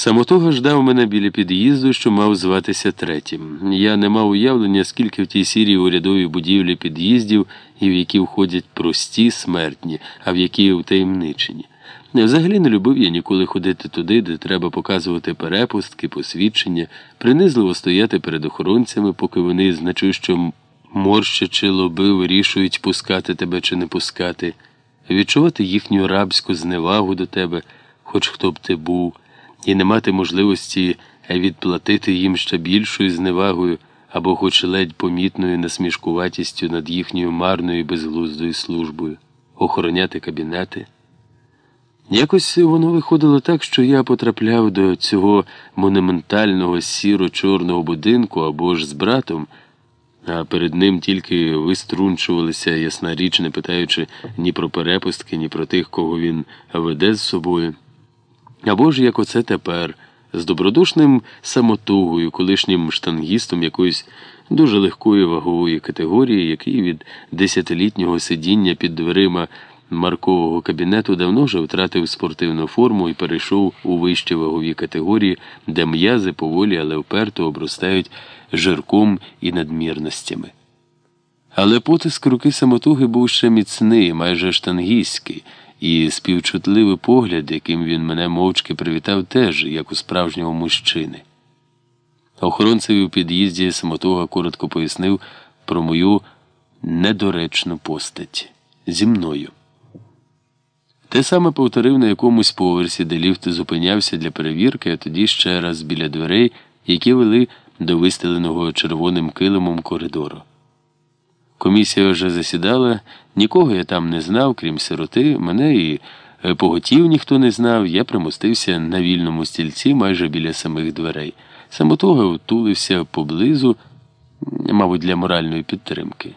Самотога ждав мене біля під'їзду, що мав зватися третім. Я не мав уявлення, скільки в тій сірій урядовій будівлі під'їздів і в які входять прості, смертні, а в які втаємничені. Взагалі не любив я ніколи ходити туди, де треба показувати перепустки, посвідчення, принизливо стояти перед охоронцями, поки вони значущо морщачи лоби вирішують, пускати тебе чи не пускати, відчувати їхню рабську зневагу до тебе, хоч хто б ти був і не мати можливості відплатити їм ще більшою зневагою або хоч ледь помітною насмішкуватістю над їхньою марною і безглуздою службою, охороняти кабінети. Якось воно виходило так, що я потрапляв до цього монументального сіро-чорного будинку або ж з братом, а перед ним тільки виструнчувалися, ясна річ, не питаючи ні про перепустки, ні про тих, кого він веде з собою. Або ж як оце тепер, з добродушним самотугою, колишнім штангістом якоїсь дуже легкої вагової категорії, який від десятилітнього сидіння під дверима маркового кабінету давно вже втратив спортивну форму і перейшов у вищі вагові категорії, де м'язи поволі, але вперто обростають жирком і надмірностями. Але потиск руки самотуги був ще міцний, майже штангістський і співчутливий погляд, яким він мене мовчки привітав, теж, як у справжнього мужчини. Охоронцеві у під'їзді самотога коротко пояснив про мою недоречну постать зі мною. Те саме повторив на якомусь поверсі, де ліфт зупинявся для перевірки, а тоді ще раз біля дверей, які вели до вистеленого червоним килимом коридору. Комісія вже засідала, нікого я там не знав, крім сироти, мене і поготів ніхто не знав, я примостився на вільному стільці майже біля самих дверей. Самотога втулився поблизу, мабуть, для моральної підтримки.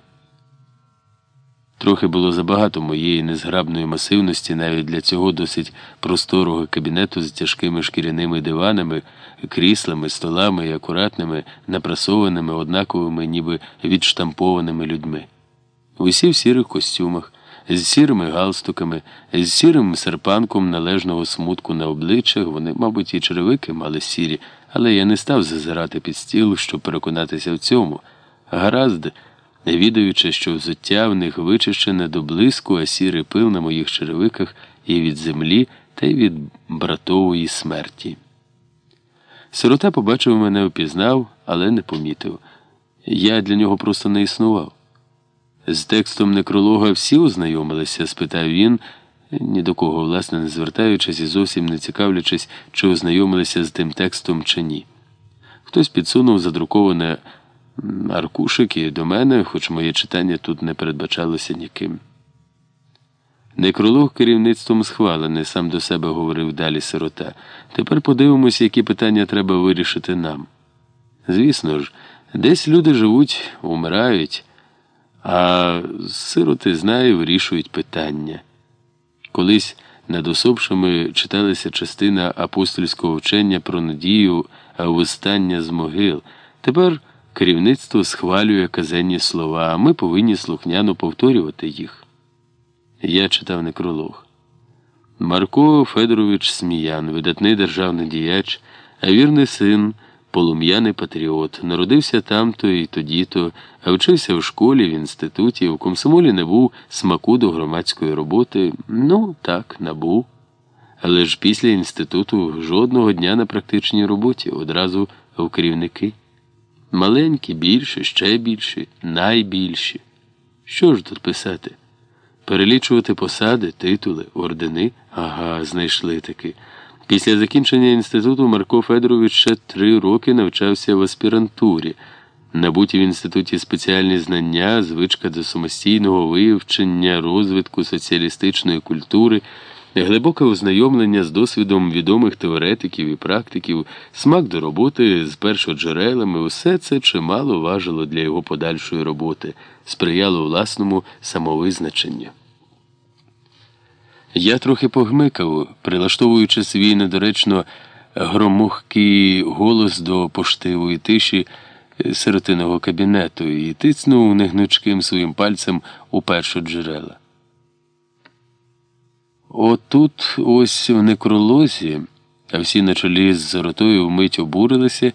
Трохи було забагато моєї незграбної масивності навіть для цього досить просторого кабінету з тяжкими шкіряними диванами, кріслами, столами і акуратними, напрасованими, однаковими, ніби відштампованими людьми. Усі в сірих костюмах, з сірими галстуками, з сірим серпанком належного смутку на обличчях, вони, мабуть, і черевики мали сірі, але я не став зазирати під стіл, щоб переконатися в цьому. Гаразд не відаючи, що взуття в них вичищене до блиску, а сірий пил на моїх черевиках і від землі, та й від братової смерті. Сирота побачив мене, впізнав, але не помітив. Я для нього просто не існував. З текстом некролога всі ознайомилися? спитав він, ні до кого, власне, не звертаючись і зовсім не цікавлячись, чи ознайомилися з тим текстом чи ні. Хтось підсунув задруковане аркушики до мене, хоч моє читання тут не передбачалося ніким. Некролог керівництвом схвалений, сам до себе говорив далі сирота. Тепер подивимося, які питання треба вирішити нам. Звісно ж, десь люди живуть, умирають, а сироти знає, вирішують питання. Колись над особшими читалася частина апостольського вчення про надію вистання з могил. Тепер Керівництво схвалює казенні слова, а ми повинні слухняно повторювати їх. Я читав некролог. Марко Федорович Сміян, видатний державний діяч, а вірний син, полум'яний патріот, народився там-то і тоді-то, а вчився в школі, в інституті, в комсомолі не був смаку до громадської роботи. Ну, так, набув. Але ж після інституту жодного дня на практичній роботі, одразу в керівники. Маленькі, більші, ще більші, найбільші. Що ж тут писати? Перелічувати посади, титули, ордени? Ага, знайшли таки. Після закінчення інституту Марко Федорович ще три роки навчався в аспірантурі, набуті в інституті спеціальні знання, звичка до самостійного вивчення, розвитку соціалістичної культури. Глибоке ознайомлення з досвідом відомих теоретиків і практиків, смак до роботи з першоджерелами, усе це чимало важило для його подальшої роботи, сприяло власному самовизначенню. Я трохи погмикав, прилаштовуючи свій недоречно громухкий голос до поштивої тиші сиротиного кабінету і тицнув негнучким своїм пальцем у першоджерела. Отут ось в некролозі А всі на чолі з ротою вмить обурилися